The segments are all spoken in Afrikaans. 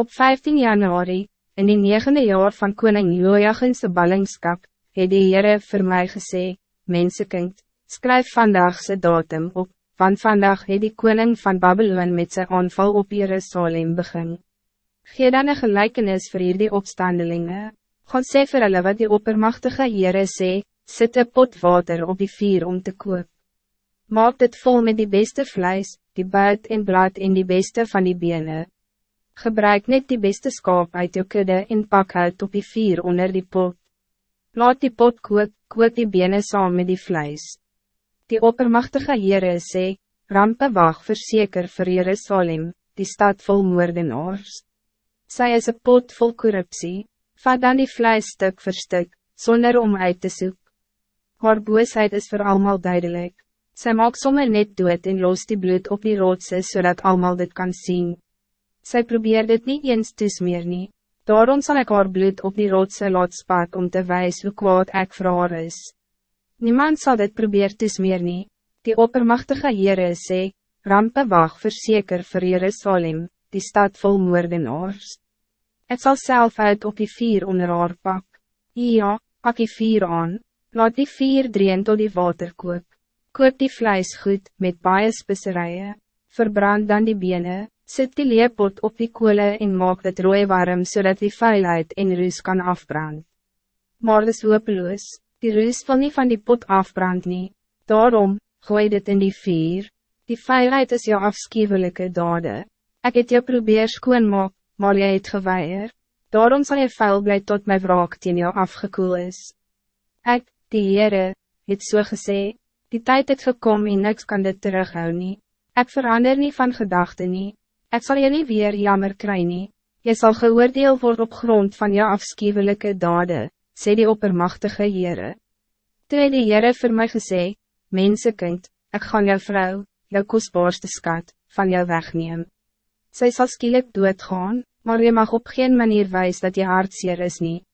Op 15 januari, in die negende jaar van koning Joachimse ballingskap, het die Heere vir my gesê, Mensekind, skryf vandagse datum op, want vandag het die koning van Babylon met zijn aanval op Jerusalem begin. Gee dan een gelijkenis vir hierdie opstandelingen. God sê vir hulle wat die oppermachtige Heere sê, sit een pot water op die vier om te koop. Maak dit vol met die beste vlijs, die buit en blad en die beste van die benen. Gebruik net die beste skaap uit jou kudde en pak uit op die vier onder die pot. Laat die pot kook, kook die benen saam met die vlijs. Die oppermachtige Heere sê, rampe wacht verseker vir Jerusalem, die stad vol moordenaars. Sy is een pot vol corruptie, vat dan die vlijs stuk voor stuk, zonder om uit te zoeken. Haar boosheid is voor allemaal duidelijk. Zij maakt sommer net dood en los die bloed op die roodse zodat allemaal dit kan zien. Zij probeert dit niet eens te meer nie. Daarom zal ik haar bloed op die roodse laat spat om te wijzen hoe kwaad ek vir haar is. Niemand zal dit probeer te meer nie. Die oppermachtige Heere sê, rampe wacht verseker vir Jerusalem, die stad vol moordenaars. Het zal zelf uit op die vier onder haar pak. Ja, pak die vier aan, laat die vier dreen tot die water kook. Koop die vlijs goed, met baie spisserijen, verbrand dan die benen, zet die leepot op die koele en maak dit rooi warm, zodat die vuilheid en ruis kan afbrand. Maar dis hopeloos, die ruis wil niet van die pot afbrand nie, daarom, gooi dit in die vier, die vuilheid is jou afschuwelijke dade. Ik het jou probeer skoonmaak, maar jy het geweier, daarom zal je vuil blij tot mijn wraak teen jou afgekoel is. Ik, die Heere, het so gesê, die tijd het gekom en niks kan dit terughou nie. Ek verander niet van gedachten nie, ek sal jy nie weer jammer kry nie, jy sal geoordeel word op grond van jou afschuwelijke dade, sê die oppermachtige Heere. Toe het die Heere vir my gesê, Mensekind, ek gaan jou vrouw, jou kostbaarste skat, van jou wegneem. Sy sal skielik doodgaan, maar je mag op geen manier wijs dat je hartseer is niet.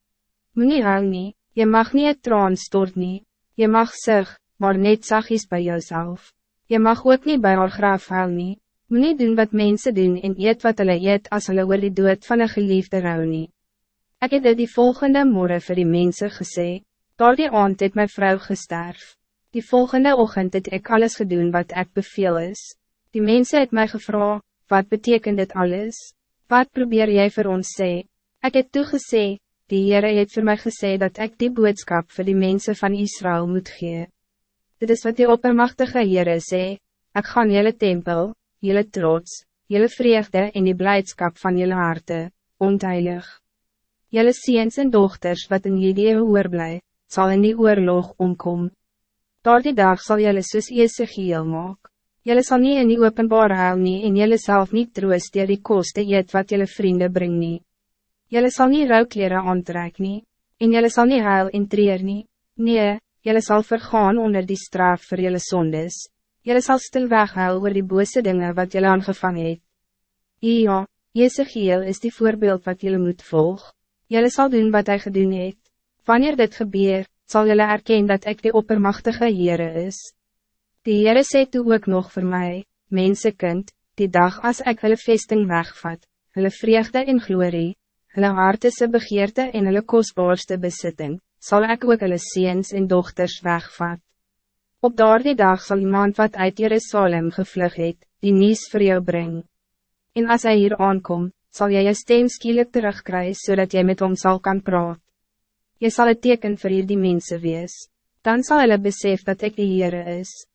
Moet niet huil nie, je mag niet het traan stort nie, je mag zich, maar net zachtjes bij jezelf. Je mag ook niet bij haar graaf huil nie, moet niet doen wat mensen doen en eet wat hulle eet as hulle oor die dood van een geliefde rouw nie. Ek het dit die volgende morgen vir die mense gesê, daar die aand het my vrou gesterf. Die volgende ochtend het ik alles gedoen wat ik beveel is. Die mensen het mij gevraagd, wat betekent dit alles? Wat probeer jij voor ons sê? Ik heb toegesê, die Heere het voor mij gesê dat ik die boodschap voor die mensen van Israël moet gee. Dit is wat die oppermachtige Heere sê, ik ga jullie tempel, jullie trots, jullie vreugde en die blijdschap van jullie harte, ontheilig. Jullie ziens en dochters wat in jullie hoor bly, zal in die oorlog omkom. Door die dag zal jullie soos Ezekiel maak. Jelle zal niet in die openbaar huil nie en jelle zelf niet troost dier die koste eet wat jelle vrienden bring nie. Jelle zal niet rouwkleren aantrek nie, en jelle zal niet huil en treer nie. Nee, jelle zal vergaan onder die straf voor jelle zondes. Jelle zal stil weghuil oor die bose dingen wat jelle aangevangen het. Ja, Jezegiel is die voorbeeld wat jelle moet volgen. Jelle zal doen wat hij gedoen het. Wanneer dit gebeurt, zal jelle erkennen dat ik de oppermachtige Heere is. Die Heere sê toe ook nog voor mij, mensenkind, die dag als ik hulle vesting wegvat, hulle vreugde en glorie, hulle hartese begeerte en hulle kostbaarste bezitting, zal ik ook hulle seens en dochters wegvat. Op daardie dag zal iemand wat uit Jerusalem gevlug het, die nies voor jou brengen. En als hij hier aankom, zal jy je stem skielik terugkrijgen zodat jij met hom zal kan praat. Je zal het teken voor hier die mensen wees, dan zal hulle besef dat ik de Heere is.